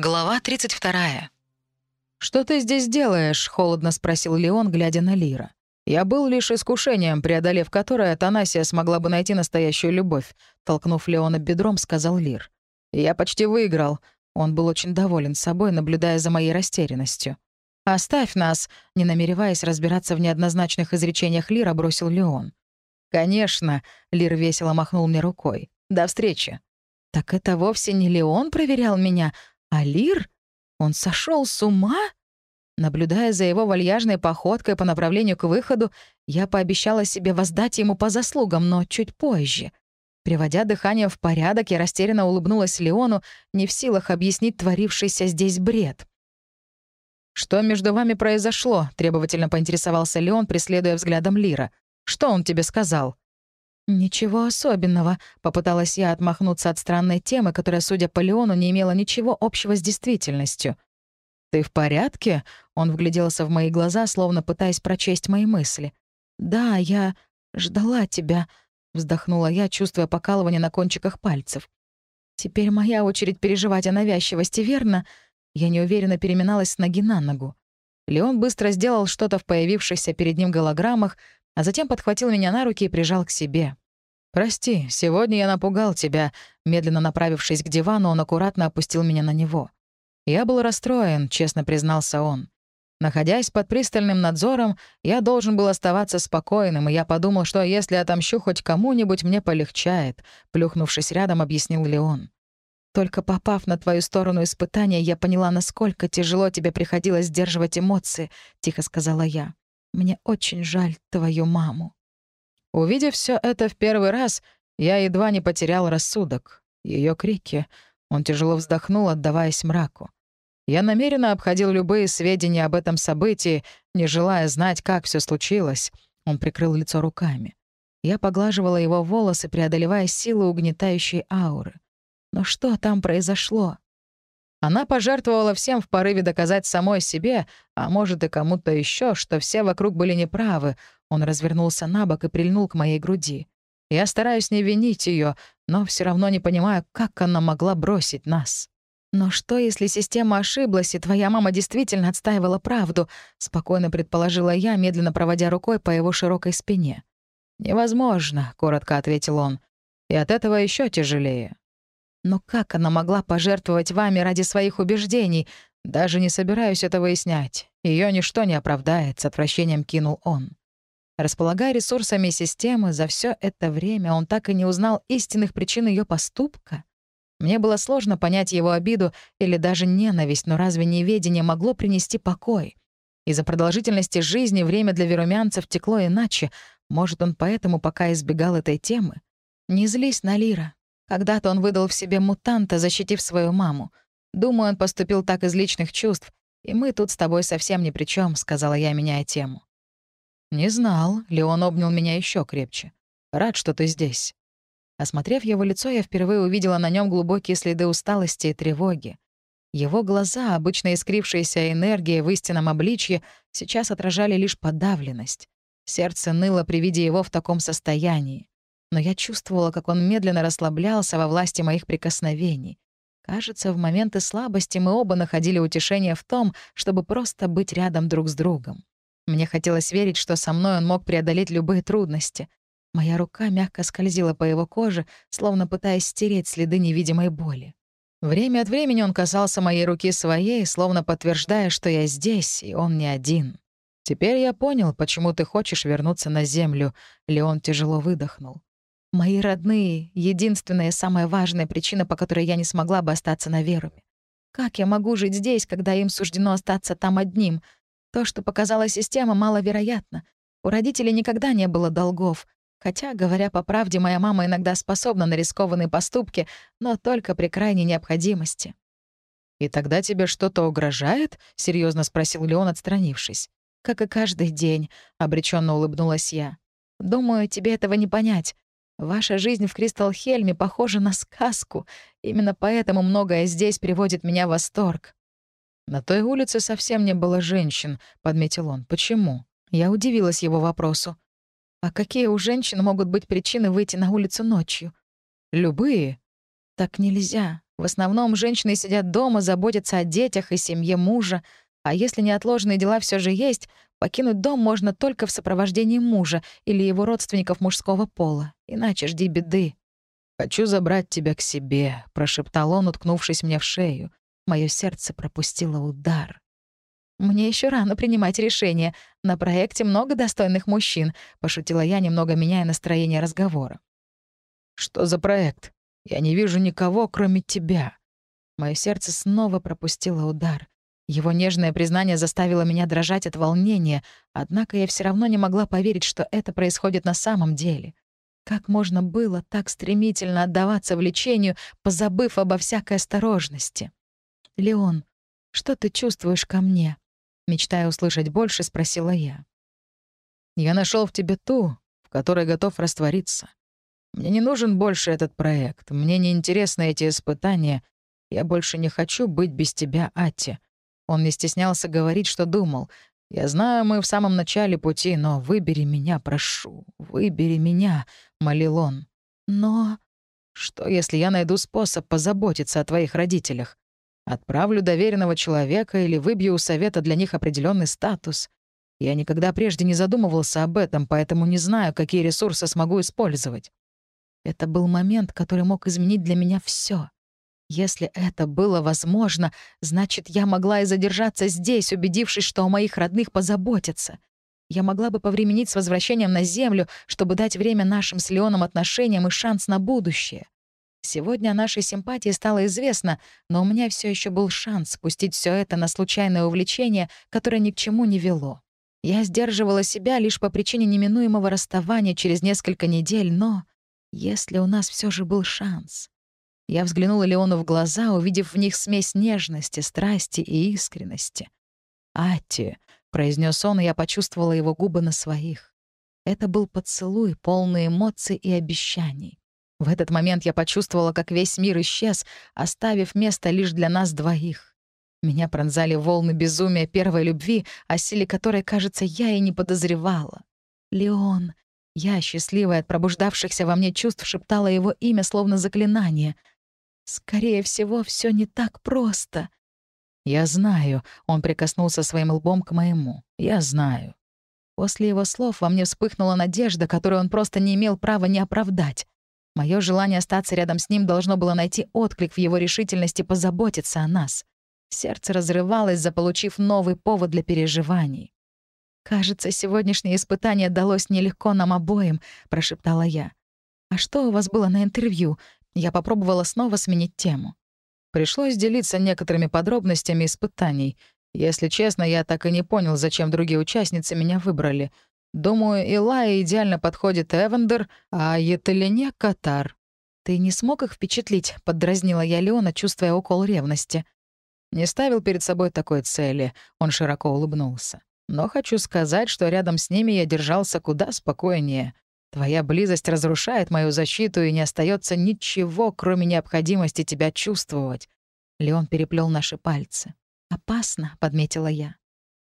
Глава 32. «Что ты здесь делаешь?» — холодно спросил Леон, глядя на Лира. «Я был лишь искушением, преодолев которое Атанасия смогла бы найти настоящую любовь», — толкнув Леона бедром, сказал Лир. «Я почти выиграл». Он был очень доволен собой, наблюдая за моей растерянностью. «Оставь нас», — не намереваясь разбираться в неоднозначных изречениях Лира, бросил Леон. «Конечно», — Лир весело махнул мне рукой. «До встречи». «Так это вовсе не Леон проверял меня, Алир? Он сошел с ума? Наблюдая за его вальяжной походкой по направлению к выходу, я пообещала себе воздать ему по заслугам, но чуть позже. Приводя дыхание в порядок, я растерянно улыбнулась Леону, не в силах объяснить творившийся здесь бред. «Что между вами произошло?» — требовательно поинтересовался Леон, преследуя взглядом Лира. «Что он тебе сказал?» «Ничего особенного», — попыталась я отмахнуться от странной темы, которая, судя по Леону, не имела ничего общего с действительностью. «Ты в порядке?» — он вгляделся в мои глаза, словно пытаясь прочесть мои мысли. «Да, я ждала тебя», — вздохнула я, чувствуя покалывание на кончиках пальцев. «Теперь моя очередь переживать о навязчивости, верно?» Я неуверенно переминалась с ноги на ногу. Леон быстро сделал что-то в появившихся перед ним голограммах, а затем подхватил меня на руки и прижал к себе. «Прости, сегодня я напугал тебя», — медленно направившись к дивану, он аккуратно опустил меня на него. «Я был расстроен», — честно признался он. Находясь под пристальным надзором, я должен был оставаться спокойным, и я подумал, что если отомщу хоть кому-нибудь, мне полегчает», — плюхнувшись рядом, объяснил Леон. «Только попав на твою сторону испытания, я поняла, насколько тяжело тебе приходилось сдерживать эмоции», — тихо сказала я. Мне очень жаль твою маму». Увидев все это в первый раз, я едва не потерял рассудок. Ее крики. Он тяжело вздохнул, отдаваясь мраку. Я намеренно обходил любые сведения об этом событии, не желая знать, как все случилось. Он прикрыл лицо руками. Я поглаживала его волосы, преодолевая силу угнетающей ауры. Но что там произошло? Она пожертвовала всем в порыве доказать самой себе, а может и кому-то еще, что все вокруг были неправы. Он развернулся на бок и прильнул к моей груди. Я стараюсь не винить ее, но все равно не понимаю, как она могла бросить нас. «Но что, если система ошиблась, и твоя мама действительно отстаивала правду?» — спокойно предположила я, медленно проводя рукой по его широкой спине. «Невозможно», — коротко ответил он. «И от этого еще тяжелее. Но как она могла пожертвовать вами ради своих убеждений? Даже не собираюсь это выяснять. Ее ничто не оправдает, с отвращением кинул он. Располагая ресурсами системы, за все это время он так и не узнал истинных причин ее поступка. Мне было сложно понять его обиду или даже ненависть, но разве неведение могло принести покой? Из-за продолжительности жизни время для верумянцев текло иначе. Может, он поэтому пока избегал этой темы? Не злись на Лира. Когда-то он выдал в себе мутанта, защитив свою маму. Думаю, он поступил так из личных чувств, и мы тут с тобой совсем ни при чем, сказала я, меняя тему. «Не знал», — Леон обнял меня еще крепче. «Рад, что ты здесь». Осмотрев его лицо, я впервые увидела на нем глубокие следы усталости и тревоги. Его глаза, обычно искрившиеся энергией в истинном обличье, сейчас отражали лишь подавленность. Сердце ныло при виде его в таком состоянии но я чувствовала, как он медленно расслаблялся во власти моих прикосновений. Кажется, в моменты слабости мы оба находили утешение в том, чтобы просто быть рядом друг с другом. Мне хотелось верить, что со мной он мог преодолеть любые трудности. Моя рука мягко скользила по его коже, словно пытаясь стереть следы невидимой боли. Время от времени он касался моей руки своей, словно подтверждая, что я здесь, и он не один. «Теперь я понял, почему ты хочешь вернуться на Землю», — Леон тяжело выдохнул. Мои родные — единственная самая важная причина, по которой я не смогла бы остаться на Веруме. Как я могу жить здесь, когда им суждено остаться там одним? То, что показала система, маловероятно. У родителей никогда не было долгов. Хотя, говоря по правде, моя мама иногда способна на рискованные поступки, но только при крайней необходимости. «И тогда тебе что-то угрожает?» — серьезно спросил Леон, отстранившись. «Как и каждый день», — обреченно улыбнулась я. «Думаю, тебе этого не понять. Ваша жизнь в Кристалл-Хельме похожа на сказку. Именно поэтому многое здесь приводит меня в восторг». «На той улице совсем не было женщин», — подметил он. «Почему?» Я удивилась его вопросу. «А какие у женщин могут быть причины выйти на улицу ночью?» «Любые». «Так нельзя. В основном женщины сидят дома, заботятся о детях и семье мужа, а если неотложные дела все же есть, покинуть дом можно только в сопровождении мужа или его родственников мужского пола, иначе жди беды. «Хочу забрать тебя к себе», — прошептал он, уткнувшись мне в шею. Моё сердце пропустило удар. «Мне еще рано принимать решение. На проекте много достойных мужчин», — пошутила я, немного меняя настроение разговора. «Что за проект? Я не вижу никого, кроме тебя». Моё сердце снова пропустило удар. Его нежное признание заставило меня дрожать от волнения, однако я все равно не могла поверить, что это происходит на самом деле. Как можно было так стремительно отдаваться влечению, позабыв обо всякой осторожности? «Леон, что ты чувствуешь ко мне?» Мечтая услышать больше, спросила я. «Я нашел в тебе ту, в которой готов раствориться. Мне не нужен больше этот проект, мне не интересны эти испытания. Я больше не хочу быть без тебя, Ати». Он не стеснялся говорить, что думал. «Я знаю, мы в самом начале пути, но выбери меня, прошу, выбери меня», — молил он. «Но...» «Что, если я найду способ позаботиться о твоих родителях? Отправлю доверенного человека или выбью у совета для них определенный статус? Я никогда прежде не задумывался об этом, поэтому не знаю, какие ресурсы смогу использовать». Это был момент, который мог изменить для меня все. Если это было возможно, значит, я могла и задержаться здесь, убедившись, что о моих родных позаботятся. Я могла бы повременить с возвращением на Землю, чтобы дать время нашим с Леоном отношениям и шанс на будущее. Сегодня нашей симпатии стало известно, но у меня все еще был шанс спустить все это на случайное увлечение, которое ни к чему не вело. Я сдерживала себя лишь по причине неминуемого расставания через несколько недель, но если у нас все же был шанс... Я взглянула Леону в глаза, увидев в них смесь нежности, страсти и искренности. «Ати», — произнес он, и я почувствовала его губы на своих. Это был поцелуй, полный эмоций и обещаний. В этот момент я почувствовала, как весь мир исчез, оставив место лишь для нас двоих. Меня пронзали волны безумия первой любви, о силе которой, кажется, я и не подозревала. «Леон», я, счастливая от пробуждавшихся во мне чувств, шептала его имя словно заклинание. Скорее всего, все не так просто. Я знаю, он прикоснулся своим лбом к моему. Я знаю. После его слов во мне вспыхнула надежда, которую он просто не имел права не оправдать. Мое желание остаться рядом с ним должно было найти отклик в его решительности позаботиться о нас. Сердце разрывалось, заполучив новый повод для переживаний. «Кажется, сегодняшнее испытание далось нелегко нам обоим», — прошептала я. «А что у вас было на интервью? Я попробовала снова сменить тему. Пришлось делиться некоторыми подробностями испытаний. Если честно, я так и не понял, зачем другие участницы меня выбрали. Думаю, Илая идеально подходит Эвендер, а Етелине — Катар. «Ты не смог их впечатлить?» — поддразнила я Леона, чувствуя укол ревности. Не ставил перед собой такой цели, он широко улыбнулся. Но хочу сказать, что рядом с ними я держался куда спокойнее. Твоя близость разрушает мою защиту, и не остается ничего, кроме необходимости тебя чувствовать. Леон переплел наши пальцы. «Опасно», — подметила я.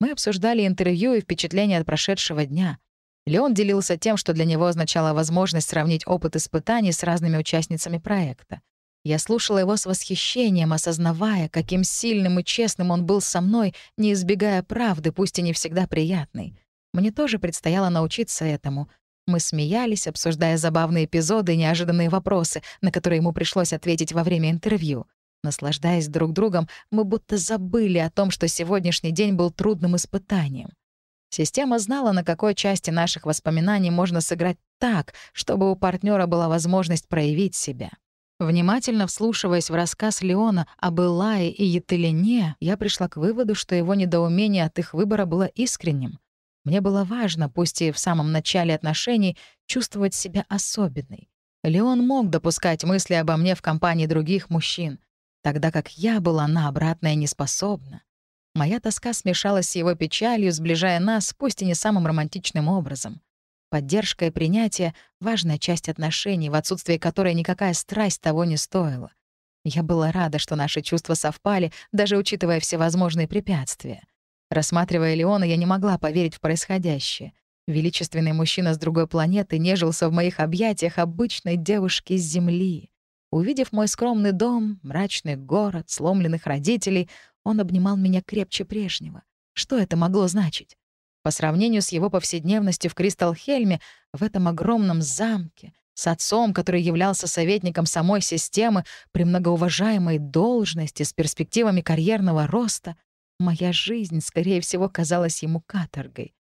Мы обсуждали интервью и впечатления от прошедшего дня. Леон делился тем, что для него означала возможность сравнить опыт испытаний с разными участницами проекта. Я слушала его с восхищением, осознавая, каким сильным и честным он был со мной, не избегая правды, пусть и не всегда приятной. Мне тоже предстояло научиться этому, мы смеялись, обсуждая забавные эпизоды и неожиданные вопросы, на которые ему пришлось ответить во время интервью. Наслаждаясь друг другом, мы будто забыли о том, что сегодняшний день был трудным испытанием. Система знала, на какой части наших воспоминаний можно сыграть так, чтобы у партнера была возможность проявить себя. Внимательно вслушиваясь в рассказ Леона об Элае и Етелине, я пришла к выводу, что его недоумение от их выбора было искренним. Мне было важно, пусть и в самом начале отношений, чувствовать себя особенной. Леон мог допускать мысли обо мне в компании других мужчин, тогда как я была на обратное неспособна. Моя тоска смешалась с его печалью, сближая нас, пусть и не самым романтичным образом. Поддержка и принятие — важная часть отношений, в отсутствии которой никакая страсть того не стоила. Я была рада, что наши чувства совпали, даже учитывая всевозможные препятствия. Рассматривая Леона, я не могла поверить в происходящее. Величественный мужчина с другой планеты нежился в моих объятиях обычной девушки с Земли. Увидев мой скромный дом, мрачный город, сломленных родителей, он обнимал меня крепче прежнего. Что это могло значить? По сравнению с его повседневностью в Кристалхельме, в этом огромном замке, с отцом, который являлся советником самой системы при многоуважаемой должности с перспективами карьерного роста, моя жизнь, скорее всего, казалась ему каторгой.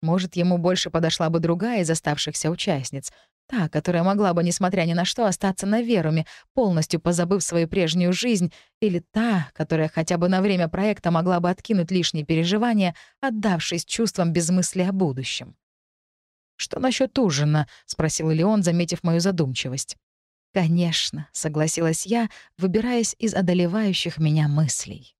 Может, ему больше подошла бы другая из оставшихся участниц, та, которая могла бы, несмотря ни на что, остаться на Веруме, полностью позабыв свою прежнюю жизнь, или та, которая хотя бы на время проекта могла бы откинуть лишние переживания, отдавшись чувствам без мысли о будущем. «Что насчет ужина?» — спросил Леон, заметив мою задумчивость. «Конечно», — согласилась я, выбираясь из одолевающих меня мыслей.